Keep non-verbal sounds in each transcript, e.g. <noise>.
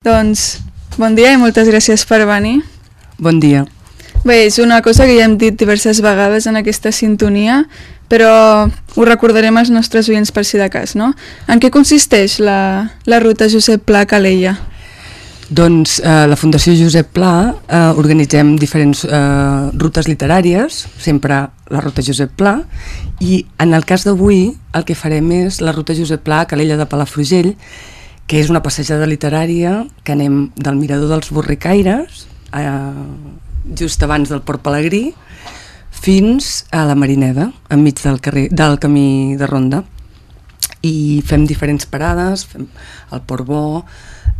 Doncs, bon dia i moltes gràcies per venir. Bon dia. Bé, és una cosa que ja hem dit diverses vegades en aquesta sintonia, però ho recordarem als nostres oients per si de cas, no? En què consisteix la, la ruta Josep Pla Calella? Doncs eh, la Fundació Josep Pla eh, organitzem diferents eh, rutes literàries, sempre la ruta Josep Pla, i en el cas d'avui el que farem és la ruta Josep Pla a Calella de Palafrugell, que és una passejada literària que anem del Mirador dels Borricaires, eh, just abans del Port Pelegrí, fins a la Marineda, enmig del, carrer, del camí de Ronda. I fem diferents parades, fem el Port Bo,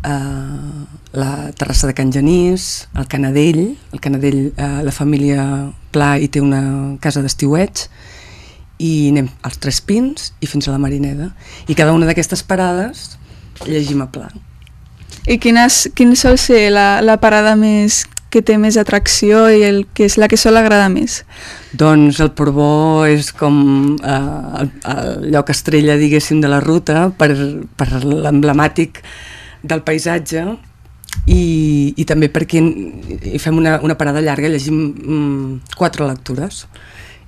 eh, la terrassa de Can Genís, el Canadell, el Canadell, eh, la família Pla hi té una casa d'estiuets, i anem als Tres Pins i fins a la Marineda. I cada una d'aquestes parades llegim a pla. I quina, quin sol ser la, la parada més que té més atracció i el que és la que sol agradar més? Doncs el Porbó és com eh, el, el lloc estrella, diguéssim, de la ruta per, per l'emblemàtic del paisatge i, i també perquè hi fem una, una parada llarga, llegim mm, quatre lectures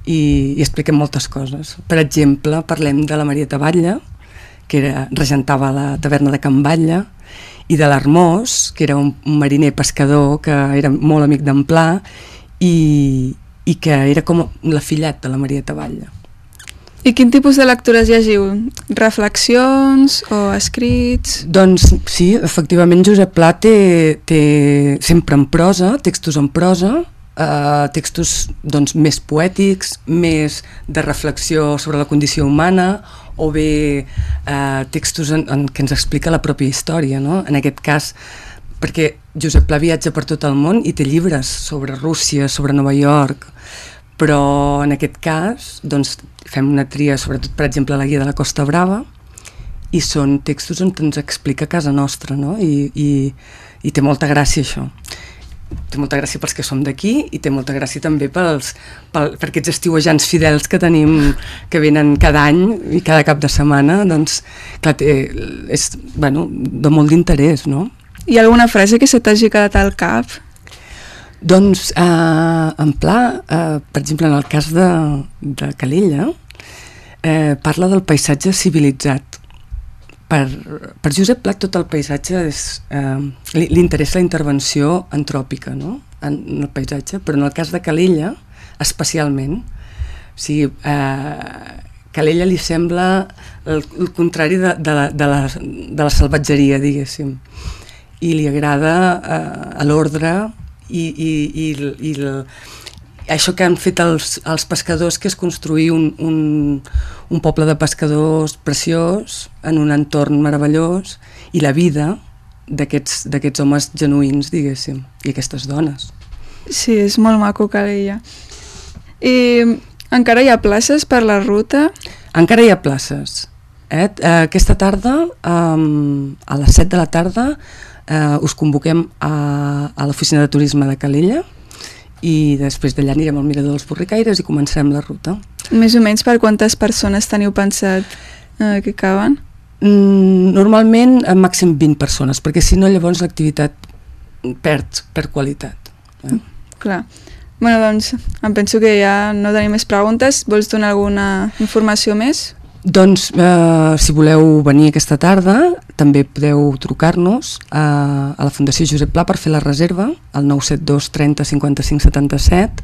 i, i expliquem moltes coses. Per exemple, parlem de la Marieta Batlle, que era, regentava la taverna de Can Batlle, i de l'Armós, que era un, un mariner pescador que era molt amic d'en Pla i, i que era com la fillet de la Maria Taballa. I quin tipus de lectures llegiu? Reflexions o escrits? Doncs sí, efectivament Josep Pla té, té sempre en prosa, textos en prosa, eh, textos doncs, més poètics, més de reflexió sobre la condició humana o bé eh, textos en, en què ens explica la pròpia història, no? En aquest cas, perquè Josep Pla viatja per tot el món i té llibres sobre Rússia, sobre Nova York, però en aquest cas doncs, fem una tria, sobretot per exemple la guia de la Costa Brava, i són textos on ens explica casa nostra, no? I, i, i té molta gràcia això té molta gràcia pels que som d'aquí i té molta gràcia també pels, pel, per aquests estiuejants fidels que tenim que venen cada any i cada cap de setmana doncs clar, té, és bueno, de molt d'interès no? Hi ha alguna frase que se t'hagi quedat al cap? Doncs eh, en pla eh, per exemple en el cas de, de Calella eh, parla del paisatge civilitzat per, per Josep Pla tot el paisatge és, eh, li, li interessa la intervenció antròpica no? en, en el paisatge, però en el cas de Calella especialment o sigui, eh, Calella li sembla el, el contrari de, de, la, de, la, de la salvatgeria diguéssim i li agrada eh, l'ordre i, i, i, i això que han fet els, els pescadors, que és construir un, un, un poble de pescadors preciós, en un entorn meravellós, i la vida d'aquests homes genuïns, diguéssim, i aquestes dones. Sí, és molt maco que deia. I encara hi ha places per la ruta? Encara hi ha places. Eh? Aquesta tarda, um, a les 7 de la tarda, uh, us convoquem a, a l'oficina de turisme de Calella, i després d'allà anirem al Mirador dels Borricaires i començarem la ruta. Més o menys per quantes persones teniu pensat eh, que caben? Mm, normalment a màxim 20 persones, perquè si no llavors l'activitat perd per qualitat. Eh? Clar. Bueno, doncs, em penso que ja no tenim més preguntes. Vols donar alguna informació més? Doncs, eh, si voleu venir aquesta tarda, també podeu trucar-nos a, a la Fundació Josep Pla per fer la reserva al 972 30 55 77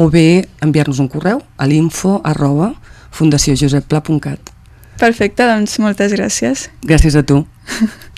o bé enviar-nos un correu a l'info arroba fundaciojoseppla.cat Perfecte, doncs moltes gràcies. Gràcies a tu. <laughs>